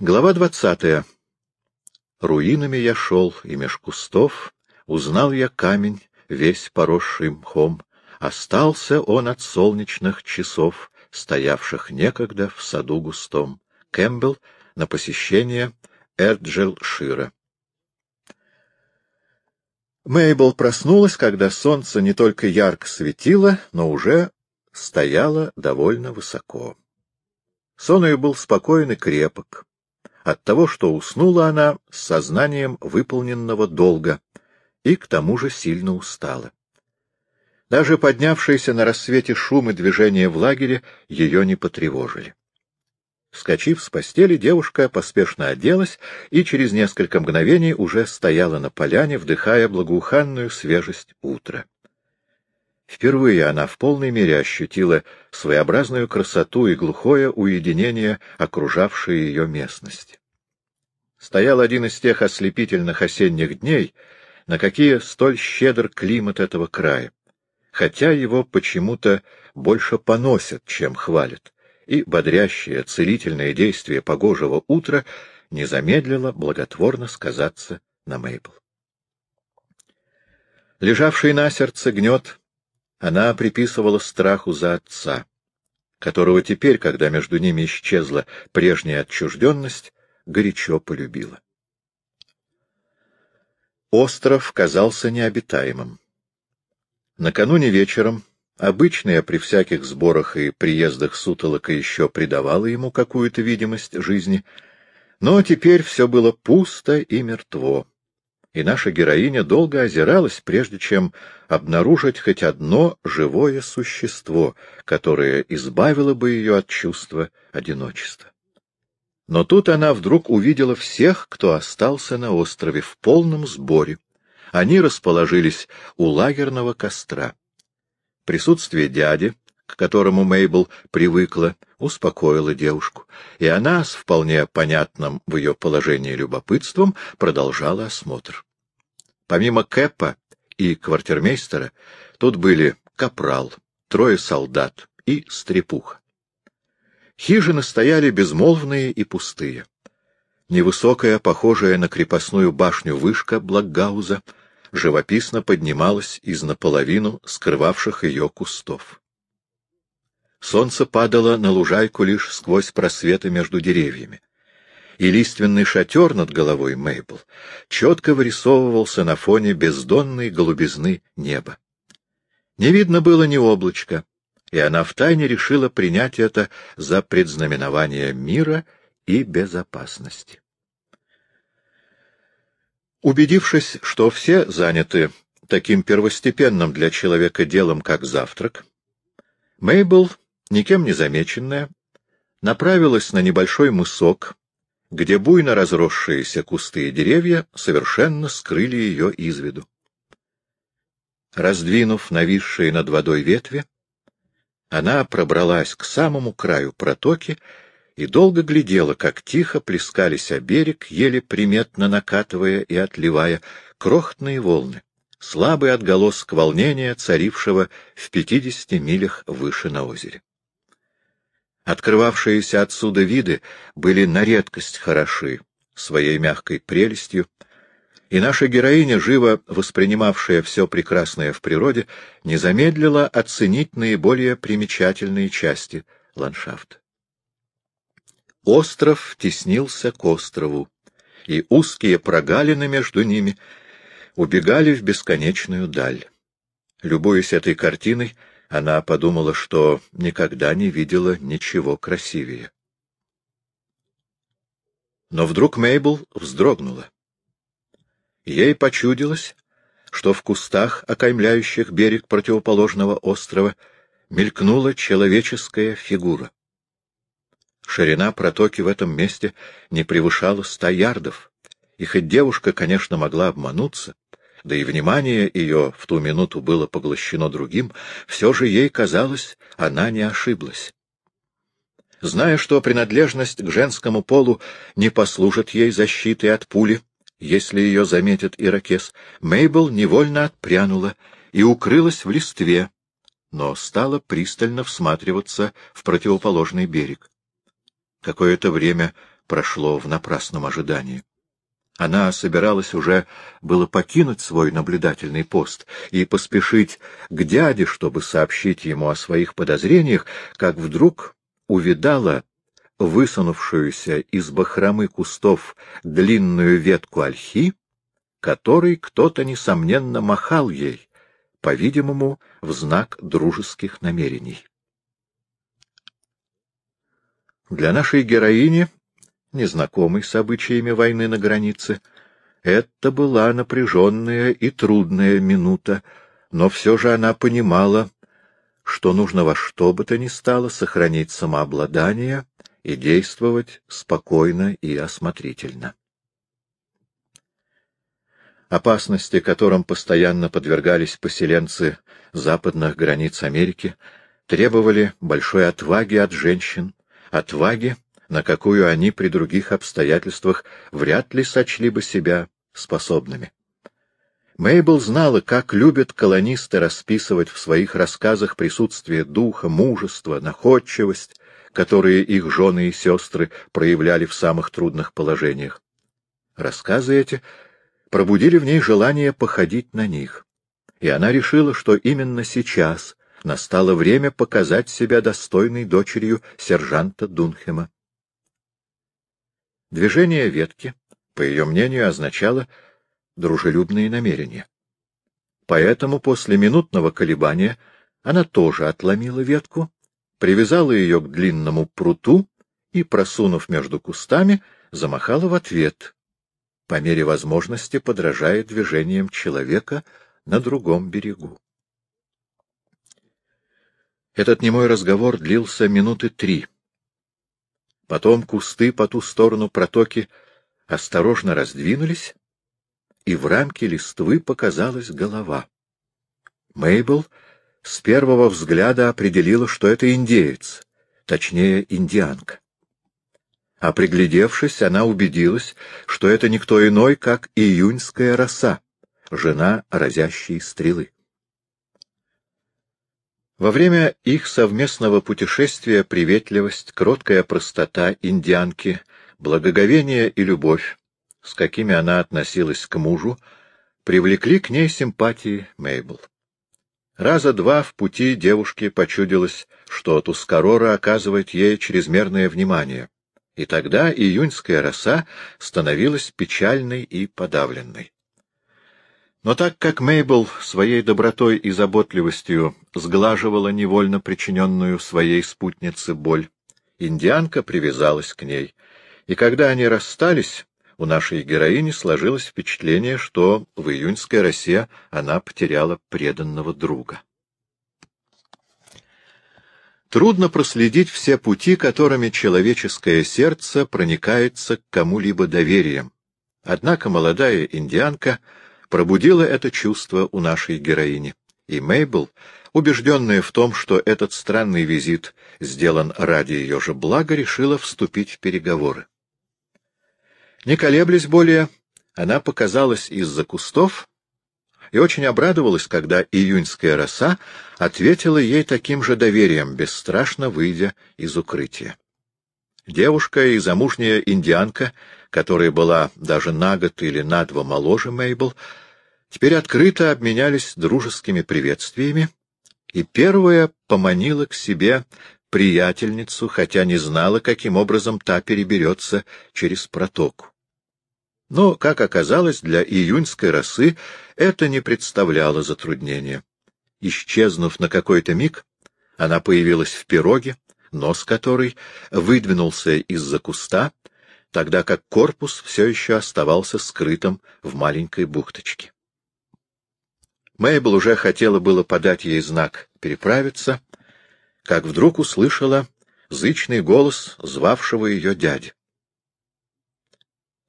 Глава двадцатая. Руинами я шел, и меж кустов узнал я камень, весь поросший мхом. Остался он от солнечных часов, стоявших некогда в саду густом. Кэмпбелл на посещение Эрджел-Шира. Мейбл проснулась, когда солнце не только ярко светило, но уже стояло довольно высоко. Сон ее был спокоен и крепок от того, что уснула она с сознанием выполненного долга и к тому же сильно устала. Даже поднявшиеся на рассвете шум и движение в лагере ее не потревожили. Вскочив с постели, девушка поспешно оделась и через несколько мгновений уже стояла на поляне, вдыхая благоуханную свежесть утра. Впервые она в полной мере ощутила своеобразную красоту и глухое уединение окружавшей ее местности. Стоял один из тех ослепительных осенних дней, на какие столь щедр климат этого края, хотя его почему-то больше поносят, чем хвалят, и бодрящее целительное действие погожего утра не замедлило благотворно сказаться на Мейбл. Лежавший на сердце гнет она приписывала страху за отца, которого теперь, когда между ними исчезла прежняя отчужденность, горячо полюбила. Остров казался необитаемым. Накануне вечером, обычная при всяких сборах и приездах сутолока еще придавала ему какую-то видимость жизни, но теперь все было пусто и мертво и наша героиня долго озиралась, прежде чем обнаружить хоть одно живое существо, которое избавило бы ее от чувства одиночества. Но тут она вдруг увидела всех, кто остался на острове в полном сборе. Они расположились у лагерного костра. Присутствие дяди, к которому Мейбл привыкла, успокоило девушку, и она с вполне понятным в ее положении любопытством продолжала осмотр. Помимо Кэпа и квартирмейстера, тут были капрал, трое солдат и стрепуха. Хижины стояли безмолвные и пустые. Невысокая, похожая на крепостную башню вышка Блокгауза, живописно поднималась из наполовину скрывавших ее кустов. Солнце падало на лужайку лишь сквозь просветы между деревьями, и лиственный шатер над головой Мейбл четко вырисовывался на фоне бездонной голубизны неба. Не видно было ни облачка, и она втайне решила принять это за предзнаменование мира и безопасности. Убедившись, что все заняты таким первостепенным для человека делом, как завтрак, Мейбл никем не замеченная, направилась на небольшой мысок, где буйно разросшиеся кусты и деревья совершенно скрыли ее из виду. Раздвинув нависшие над водой ветви, она пробралась к самому краю протоки и долго глядела, как тихо плескались о берег, еле приметно накатывая и отливая крохотные волны, слабый отголоск волнения, царившего в пятидесяти милях выше на озере. Открывавшиеся отсюда виды были на редкость хороши своей мягкой прелестью, и наша героиня, живо воспринимавшая все прекрасное в природе, не замедлила оценить наиболее примечательные части ландшафта. Остров теснился к острову, и узкие прогалины между ними убегали в бесконечную даль. Любуясь этой картиной, она подумала, что никогда не видела ничего красивее. Но вдруг Мейбл вздрогнула. Ей почудилось, что в кустах, окаймляющих берег противоположного острова, мелькнула человеческая фигура. Ширина протоки в этом месте не превышала ста ярдов, и хоть девушка, конечно, могла обмануться, да и внимание ее в ту минуту было поглощено другим, все же ей казалось, она не ошиблась. Зная, что принадлежность к женскому полу не послужит ей защитой от пули, если ее заметит ирокез, Мейбл невольно отпрянула и укрылась в листве, но стала пристально всматриваться в противоположный берег. Какое-то время прошло в напрасном ожидании. Она собиралась уже было покинуть свой наблюдательный пост и поспешить к дяде, чтобы сообщить ему о своих подозрениях, как вдруг увидала высунувшуюся из бахромы кустов длинную ветку ольхи, которой кто-то, несомненно, махал ей, по-видимому, в знак дружеских намерений. Для нашей героини, незнакомой с обычаями войны на границе, это была напряженная и трудная минута, но все же она понимала, что нужно во что бы то ни стало сохранить самообладание и действовать спокойно и осмотрительно. Опасности, которым постоянно подвергались поселенцы западных границ Америки, требовали большой отваги от женщин, отваги, на какую они при других обстоятельствах вряд ли сочли бы себя способными. Мейбл знала, как любят колонисты расписывать в своих рассказах присутствие духа, мужество, находчивость, которые их жены и сестры проявляли в самых трудных положениях. Рассказы эти пробудили в ней желание походить на них, и она решила, что именно сейчас настало время показать себя достойной дочерью сержанта Дунхема. Движение ветки, по ее мнению, означало дружелюбные намерения. Поэтому после минутного колебания она тоже отломила ветку, привязала ее к длинному пруту и, просунув между кустами, замахала в ответ, по мере возможности подражая движениям человека на другом берегу. Этот немой разговор длился минуты три. Потом кусты по ту сторону протоки осторожно раздвинулись, и в рамке листвы показалась голова. Мейбл с первого взгляда определила, что это индеец, точнее, индианка. А приглядевшись, она убедилась, что это никто иной, как июньская роса, жена разящей стрелы. Во время их совместного путешествия приветливость, кроткая простота индианки, благоговение и любовь, с какими она относилась к мужу, привлекли к ней симпатии Мейбл. Раза два в пути девушке почудилось, что Тускарора оказывает ей чрезмерное внимание, и тогда июньская роса становилась печальной и подавленной. Но так как Мейбл своей добротой и заботливостью сглаживала невольно причиненную своей спутнице боль, индианка привязалась к ней, и когда они расстались, у нашей героини сложилось впечатление, что в июньской росе она потеряла преданного друга. Трудно проследить все пути, которыми человеческое сердце проникается к кому-либо доверием. Однако молодая индианка пробудила это чувство у нашей героини, и Мейбл, убежденная в том, что этот странный визит сделан ради ее же блага, решила вступить в переговоры. Не колеблясь более, она показалась из-за кустов и очень обрадовалась, когда июньская роса ответила ей таким же доверием, бесстрашно выйдя из укрытия. Девушка и замужняя индианка, которая была даже на год или на два моложе Мейбл, теперь открыто обменялись дружескими приветствиями, и первая поманила к себе приятельницу, хотя не знала, каким образом та переберется через протоку. Но, как оказалось, для июньской росы это не представляло затруднения. Исчезнув на какой-то миг, она появилась в пироге, нос которой выдвинулся из-за куста, тогда как корпус все еще оставался скрытым в маленькой бухточке. Мейбл уже хотела было подать ей знак переправиться, как вдруг услышала зычный голос звавшего ее дяди.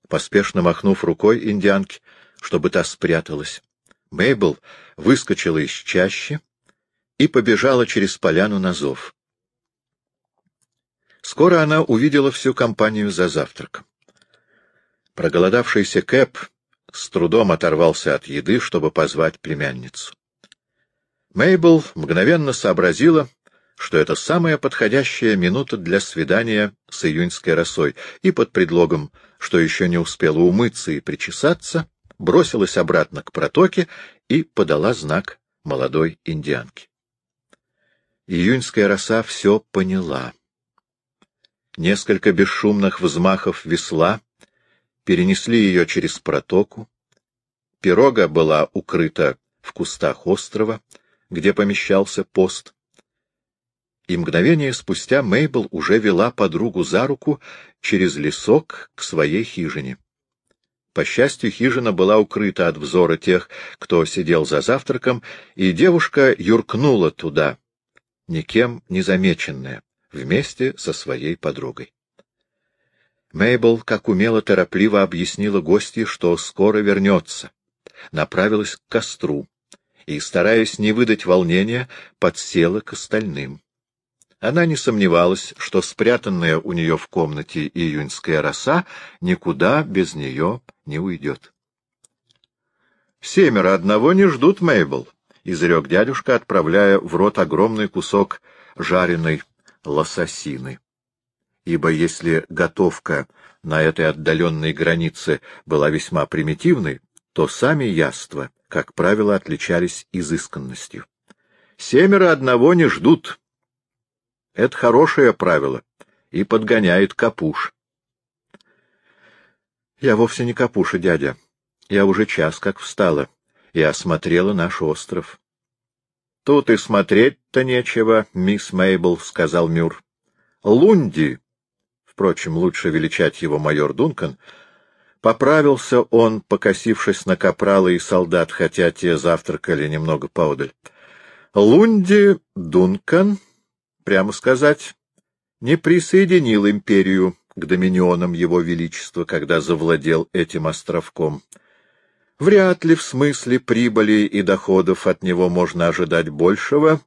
Поспешно махнув рукой индианке, чтобы та спряталась, Мейбл выскочила из чащи и побежала через поляну на зов. Скоро она увидела всю компанию за завтраком. Проголодавшийся Кэп с трудом оторвался от еды, чтобы позвать племянницу. Мейбл мгновенно сообразила, что это самая подходящая минута для свидания с июньской росой, и под предлогом, что еще не успела умыться и причесаться, бросилась обратно к протоке и подала знак молодой индианке. Июньская роса все поняла. Несколько бесшумных взмахов весла перенесли ее через протоку. Пирога была укрыта в кустах острова, где помещался пост. И мгновение спустя Мейбл уже вела подругу за руку через лесок к своей хижине. По счастью, хижина была укрыта от взора тех, кто сидел за завтраком, и девушка юркнула туда, никем не замеченная, вместе со своей подругой. Мейбл, как умело, торопливо объяснила гостье, что скоро вернется. Направилась к костру и, стараясь не выдать волнения, подсела к остальным. Она не сомневалась, что спрятанная у нее в комнате июньская роса никуда без нее не уйдет. — Семеро одного не ждут, Мейбл, — изрек дядюшка, отправляя в рот огромный кусок жареной лососины. Ибо если готовка на этой отдаленной границе была весьма примитивной, то сами яства, как правило, отличались изысканностью. Семеро одного не ждут. Это хорошее правило и подгоняет капуш. Я вовсе не капуша, дядя. Я уже час как встала и осмотрела наш остров. — Тут и смотреть-то нечего, мисс Мейбл, — сказал Мюр. — Лунди, впрочем, лучше величать его майор Дункан, поправился он, покосившись на капрала и солдат, хотя те завтракали немного поодаль. Лунди Дункан, прямо сказать, не присоединил империю к доминионам его величества, когда завладел этим островком. Вряд ли в смысле прибыли и доходов от него можно ожидать большего,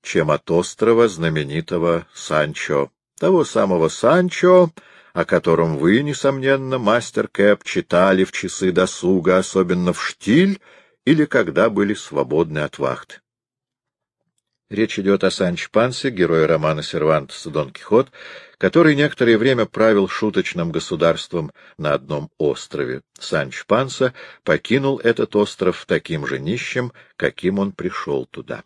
чем от острова знаменитого Санчо. Того самого Санчо, о котором вы, несомненно, мастер Кэп, читали в часы досуга, особенно в штиль или когда были свободны от вахты. Речь идет о Санчо Пансе, герое романа Сервантеса «Дон Кихот», который некоторое время правил шуточным государством на одном острове. Санчо Панса покинул этот остров таким же нищим, каким он пришел туда.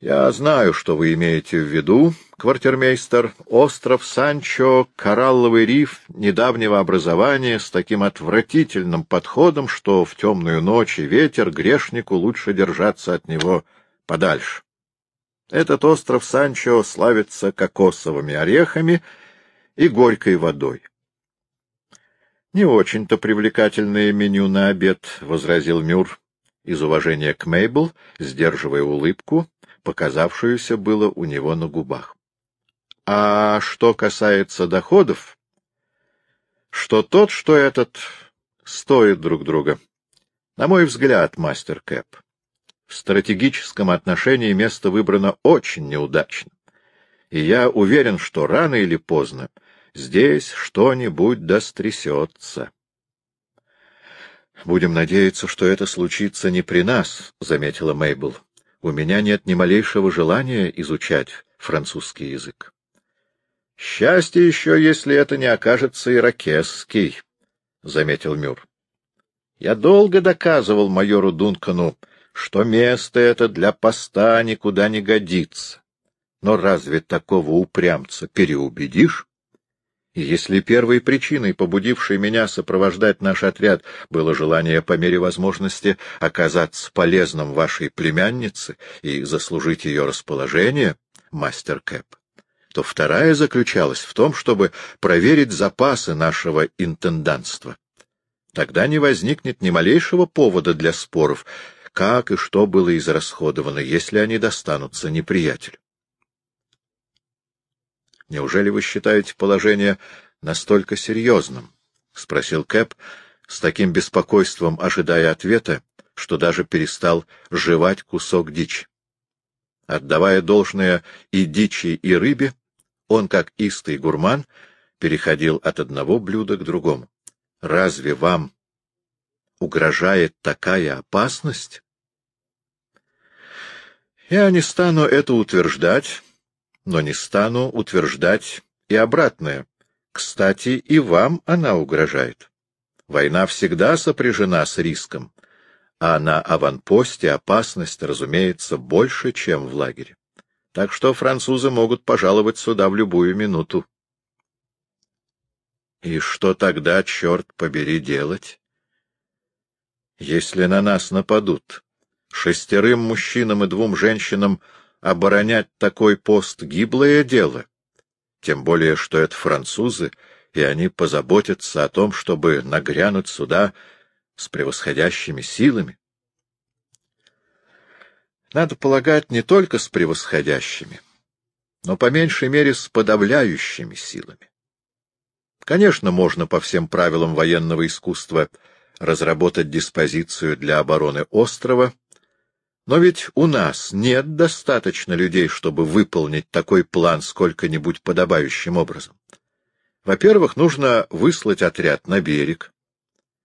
Я знаю, что вы имеете в виду, квартирмейстер. Остров Санчо, коралловый риф недавнего образования с таким отвратительным подходом, что в темную ночь и ветер грешнику лучше держаться от него подальше. Этот остров Санчо славится кокосовыми орехами и горькой водой. — Не очень-то привлекательное меню на обед, — возразил Мюр из уважения к Мейбл, сдерживая улыбку, показавшуюся было у него на губах. А что касается доходов, что тот, что этот, стоит друг друга. На мой взгляд, мастер Кэп, в стратегическом отношении место выбрано очень неудачно. И я уверен, что рано или поздно здесь что-нибудь дострясется. Будем надеяться, что это случится не при нас, — заметила Мейбл у меня нет ни малейшего желания изучать французский язык. Счастье еще, если это не окажется иракесский, — заметил Мюр. Я долго доказывал майору Дункану, что место это для поста никуда не годится. Но разве такого упрямца переубедишь? Если первой причиной, побудившей меня сопровождать наш отряд, было желание по мере возможности оказаться полезным вашей племяннице и заслужить ее расположение, мастер Кэп, то вторая заключалась в том, чтобы проверить запасы нашего интендантства. Тогда не возникнет ни малейшего повода для споров, как и что было израсходовано, если они достанутся неприятелю. Неужели вы считаете положение настолько серьезным? — спросил Кэп с таким беспокойством, ожидая ответа, что даже перестал жевать кусок дичи. Отдавая должное и дичи, и рыбе, он, как истый гурман, переходил от одного блюда к другому. Разве вам угрожает такая опасность? Я не стану это утверждать, но не стану утверждать и обратное. Кстати, и вам она угрожает. Война всегда сопряжена с риском, а на аванпосте опасность, разумеется, больше, чем в лагере. Так что французы могут пожаловать сюда в любую минуту. И что тогда, черт побери, делать? Если на нас нападут, шестерым мужчинам и двум женщинам оборонять такой пост — гиблое дело. Тем более, что это французы, и они позаботятся о том, чтобы нагрянуть сюда с превосходящими силами. Надо полагать, не только с превосходящими, но по меньшей мере с подавляющими силами. Конечно, можно по всем правилам военного искусства разработать диспозицию для обороны острова, но ведь у нас нет достаточно людей, чтобы выполнить такой план сколько-нибудь подобающим образом. Во-первых, нужно выслать отряд на берег.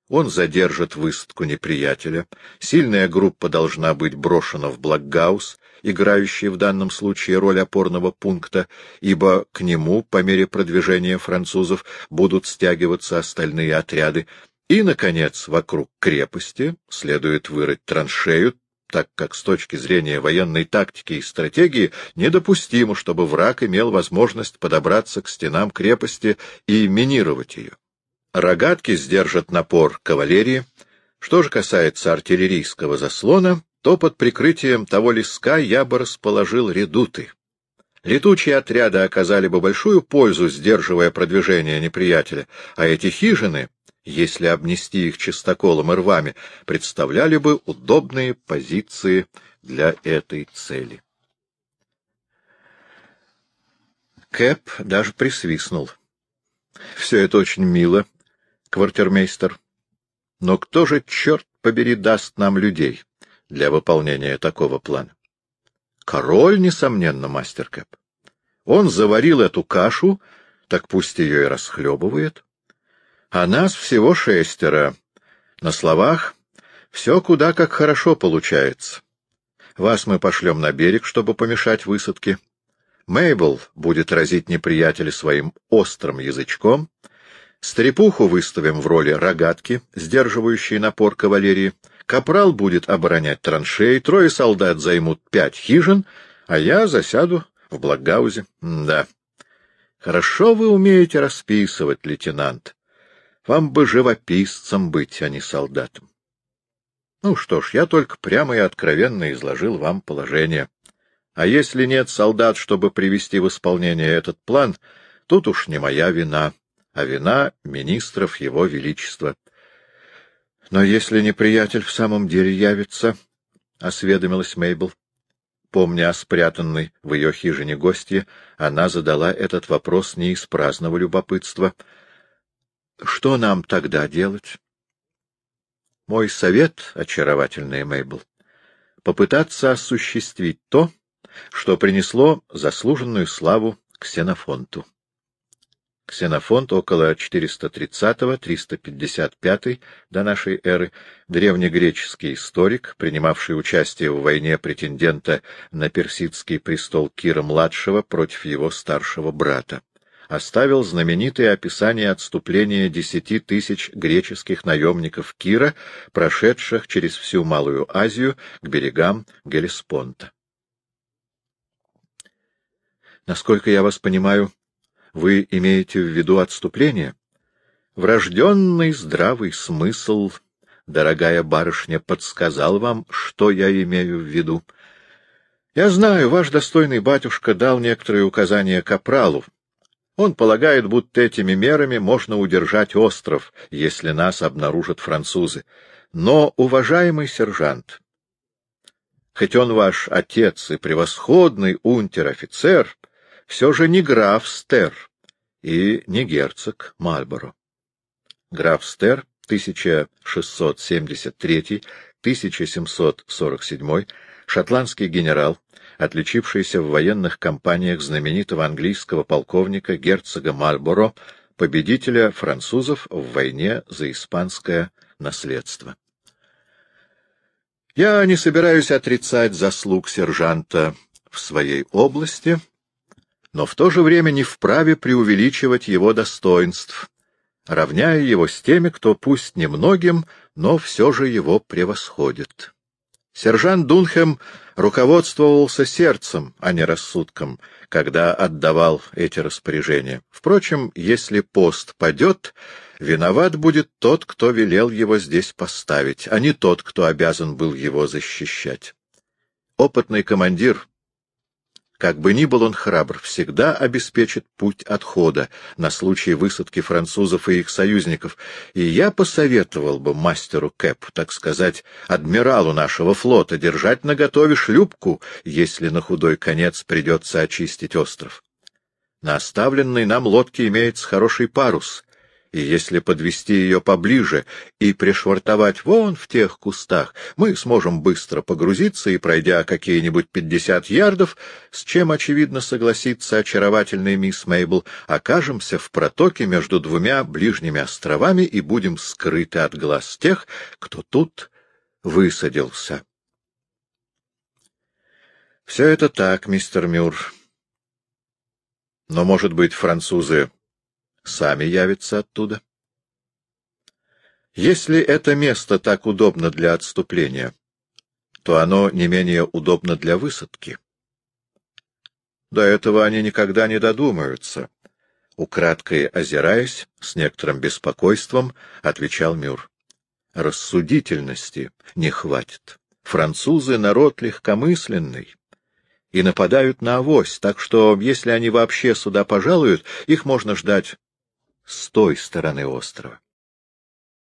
Он задержит высадку неприятеля. Сильная группа должна быть брошена в Блокгаус, играющий в данном случае роль опорного пункта, ибо к нему, по мере продвижения французов, будут стягиваться остальные отряды. И, наконец, вокруг крепости следует вырыть траншею, так как с точки зрения военной тактики и стратегии недопустимо, чтобы враг имел возможность подобраться к стенам крепости и минировать ее. Рогатки сдержат напор кавалерии. Что же касается артиллерийского заслона, то под прикрытием того леска я бы расположил редуты. Летучие отряды оказали бы большую пользу, сдерживая продвижение неприятеля, а эти хижины если обнести их чистоколом и рвами, представляли бы удобные позиции для этой цели. Кэп даже присвистнул. — Все это очень мило, квартирмейстер. Но кто же, черт побери, даст нам людей для выполнения такого плана? Король, несомненно, мастер Кэп. Он заварил эту кашу, так пусть ее и расхлебывает а нас всего шестеро. На словах все куда как хорошо получается. Вас мы пошлем на берег, чтобы помешать высадке. Мейбл будет разить неприятеля своим острым язычком. Стрепуху выставим в роли рогатки, сдерживающей напор кавалерии. Капрал будет оборонять траншеи, трое солдат займут пять хижин, а я засяду в Благаузе. Да. Хорошо вы умеете расписывать, лейтенант. Вам бы живописцем быть, а не солдатом. Ну что ж, я только прямо и откровенно изложил вам положение. А если нет солдат, чтобы привести в исполнение этот план, тут уж не моя вина, а вина министров его величества. Но если неприятель в самом деле явится, — осведомилась Мейбл, помня о спрятанной в ее хижине гостье, она задала этот вопрос не из праздного любопытства, что нам тогда делать? Мой совет, очаровательная Мейбл, попытаться осуществить то, что принесло заслуженную славу Ксенофонту. Ксенофонт около 430-355 до нашей эры, древнегреческий историк, принимавший участие в войне претендента на персидский престол Кира-младшего против его старшего брата оставил знаменитое описание отступления десяти тысяч греческих наемников Кира, прошедших через всю Малую Азию к берегам Гелеспонта. Насколько я вас понимаю, вы имеете в виду отступление? Врожденный здравый смысл, дорогая барышня, подсказал вам, что я имею в виду. Я знаю, ваш достойный батюшка дал некоторые указания капралу, он полагает, будто этими мерами можно удержать остров, если нас обнаружат французы. Но, уважаемый сержант, хоть он ваш отец и превосходный унтер-офицер, все же не граф Стер и не герцог Мальборо. Граф Стер 1673-1747, шотландский генерал, отличившийся в военных кампаниях знаменитого английского полковника герцога Мальборо, победителя французов в войне за испанское наследство. Я не собираюсь отрицать заслуг сержанта в своей области, но в то же время не вправе преувеличивать его достоинств, равняя его с теми, кто пусть немногим, но все же его превосходит. Сержант Дунхем руководствовался сердцем, а не рассудком, когда отдавал эти распоряжения. Впрочем, если пост падет, виноват будет тот, кто велел его здесь поставить, а не тот, кто обязан был его защищать. Опытный командир как бы ни был он храбр, всегда обеспечит путь отхода на случай высадки французов и их союзников, и я посоветовал бы мастеру Кэп, так сказать, адмиралу нашего флота, держать наготове шлюпку, если на худой конец придется очистить остров. На оставленной нам лодке имеется хороший парус, и если подвести ее поближе и пришвартовать вон в тех кустах, мы сможем быстро погрузиться и, пройдя какие-нибудь пятьдесят ярдов, с чем, очевидно, согласится очаровательный мисс Мейбл, окажемся в протоке между двумя ближними островами и будем скрыты от глаз тех, кто тут высадился. Все это так, мистер Мюр. Но, может быть, французы сами явятся оттуда. Если это место так удобно для отступления, то оно не менее удобно для высадки. До этого они никогда не додумаются. Украдкой озираясь, с некоторым беспокойством, отвечал Мюр. Рассудительности не хватит. Французы — народ легкомысленный и нападают на авось, так что, если они вообще сюда пожалуют, их можно ждать с той стороны острова.